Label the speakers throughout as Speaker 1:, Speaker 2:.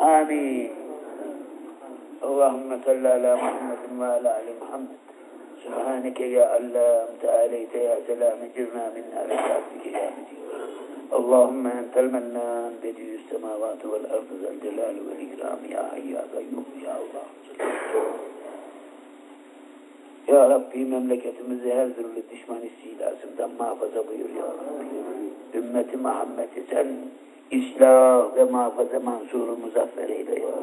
Speaker 1: آمين. اللهم صل على محمد وعلى آل محمد. سبحانك يا الله تعاليت يا سلام جرنا من نار يا مجيد. اللهم أنت المنان بديع السماوات والأرض ذا الجلال والإكرام يا حي يا قيوم يا الله. يا رب في مملكة مزهر her türlü السيد istilasından muhafaza buyur يا رب أمة محمد سن. İslah ve muhafaza mansuru muzaffer eyle ya.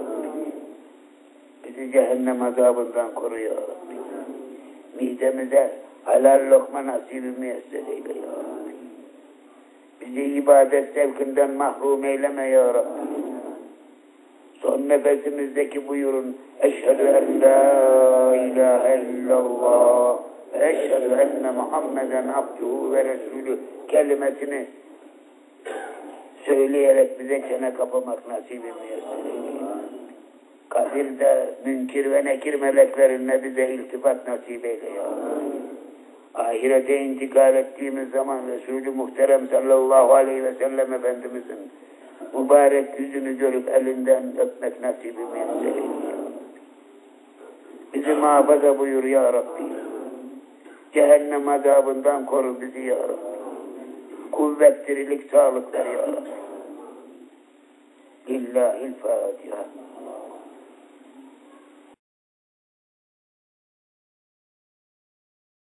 Speaker 1: Bizi cehennem azabından koru ya Rabbi. Midemize halal lokma nasibi müyesser eyle ya. Bizi ibadet zevkinden mahrum eyleme ya Rabbi. Son nefesimizdeki buyurun. Eşhedü en la ilahe illallah ve eşhedü enne Muhammeden abduhu ve resulü kelimesini söyleyerek bize çene kapamak nasibini müyesser Kabirde münkir ve nekir meleklerine bize iltifat nasip eyle ya. Ahirete intikal ettiğimiz zaman Resulü Muhterem sallallahu aleyhi ve sellem Efendimizin mübarek yüzünü görüp elinden öpmek nasibimi eyle. Bizi muhafaza buyur ya Rabbi. Cehennem azabından koru bizi ya Rabbi. Kuvvet, dirilik, sağlık ver ya Rabbi. Fatiha.